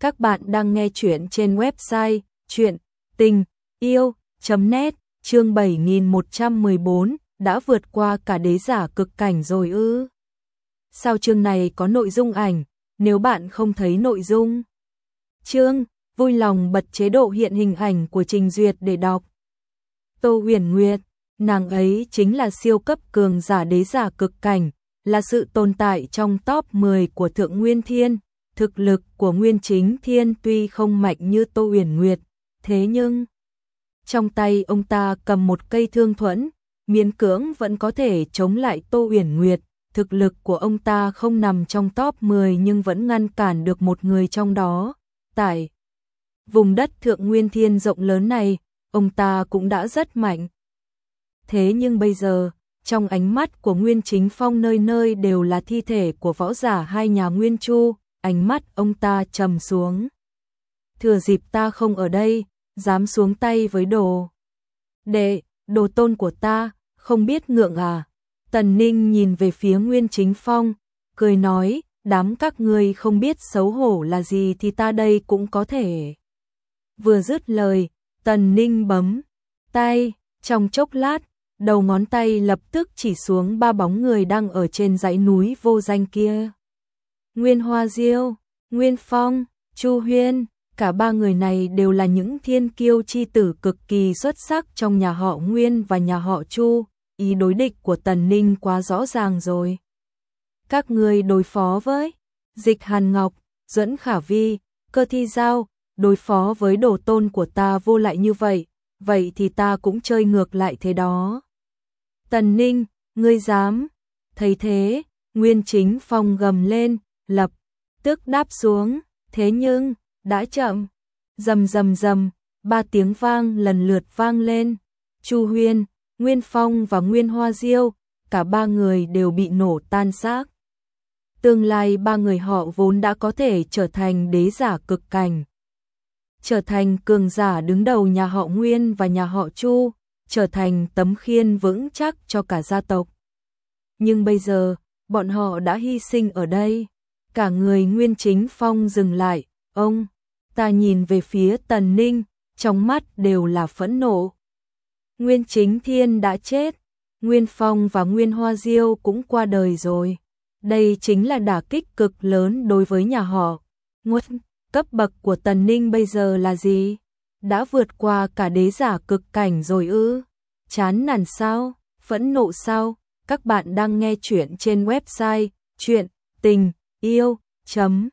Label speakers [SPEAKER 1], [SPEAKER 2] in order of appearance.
[SPEAKER 1] Các bạn đang nghe chuyện trên website chuyện tình yêu.net chương 7114 đã vượt qua cả đế giả cực cảnh rồi ư. Sao chương này có nội dung ảnh, nếu bạn không thấy nội dung. Chương, vui lòng bật chế độ hiện hình ảnh của trình duyệt để đọc. Tô huyền nguyệt, nàng ấy chính là siêu cấp cường giả đế giả cực cảnh, là sự tồn tại trong top 10 của Thượng Nguyên Thiên. Thực lực của Nguyên Chính Thiên tuy không mạnh như Tô Uyển Nguyệt, thế nhưng trong tay ông ta cầm một cây thương thuẫn, miễn cưỡng vẫn có thể chống lại Tô Uyển Nguyệt. Thực lực của ông ta không nằm trong top 10 nhưng vẫn ngăn cản được một người trong đó. Tại vùng đất Thượng Nguyên Thiên rộng lớn này, ông ta cũng đã rất mạnh. Thế nhưng bây giờ, trong ánh mắt của Nguyên Chính Phong nơi nơi đều là thi thể của võ giả hai nhà Nguyên Chu, ánh mắt ông ta trầm xuống. Thừa dịp ta không ở đây, dám xuống tay với đồ. Đệ, đồ tôn của ta, không biết ngượng à. Tần Ninh nhìn về phía Nguyên Chính Phong, cười nói, đám các ngươi không biết xấu hổ là gì thì ta đây cũng có thể. Vừa dứt lời, Tần Ninh bấm tay, trong chốc lát, đầu ngón tay lập tức chỉ xuống ba bóng người đang ở trên dãy núi vô danh kia. Nguyên Hoa Diêu, Nguyên Phong, Chu Huyên, cả ba người này đều là những thiên kiêu chi tử cực kỳ xuất sắc trong nhà họ Nguyên và nhà họ Chu, ý đối địch của Tần Ninh quá rõ ràng rồi. Các người đối phó với Dịch Hàn Ngọc, Duẫn Khả Vi, Cơ Thi Giao, đối phó với đồ tôn của ta vô lại như vậy, vậy thì ta cũng chơi ngược lại thế đó. Tần Ninh, ngươi dám? Thấy thế, Nguyên Chính Phong gầm lên, lập tức đáp xuống, thế nhưng, đã chậm. Rầm rầm rầm, ba tiếng vang lần lượt vang lên. Chu Huyên, Nguyên Phong và Nguyên Hoa Diêu, cả ba người đều bị nổ tan xác. Tương lai ba người họ vốn đã có thể trở thành đế giả cực cảnh. Trở thành cường giả đứng đầu nhà họ Nguyên và nhà họ Chu, trở thành tấm khiên vững chắc cho cả gia tộc. Nhưng bây giờ, bọn họ đã hy sinh ở đây. Cả người Nguyên Chính Phong dừng lại, ông, ta nhìn về phía Tần Ninh, trong mắt đều là phẫn nộ. Nguyên Chính Thiên đã chết, Nguyên Phong và Nguyên Hoa Diêu cũng qua đời rồi. Đây chính là đả kích cực lớn đối với nhà họ. Nguất, cấp bậc của Tần Ninh bây giờ là gì? Đã vượt qua cả đế giả cực cảnh rồi ư? Chán nản sao? Phẫn nộ sao? Các bạn đang nghe chuyện trên website chuyện tình yêu.net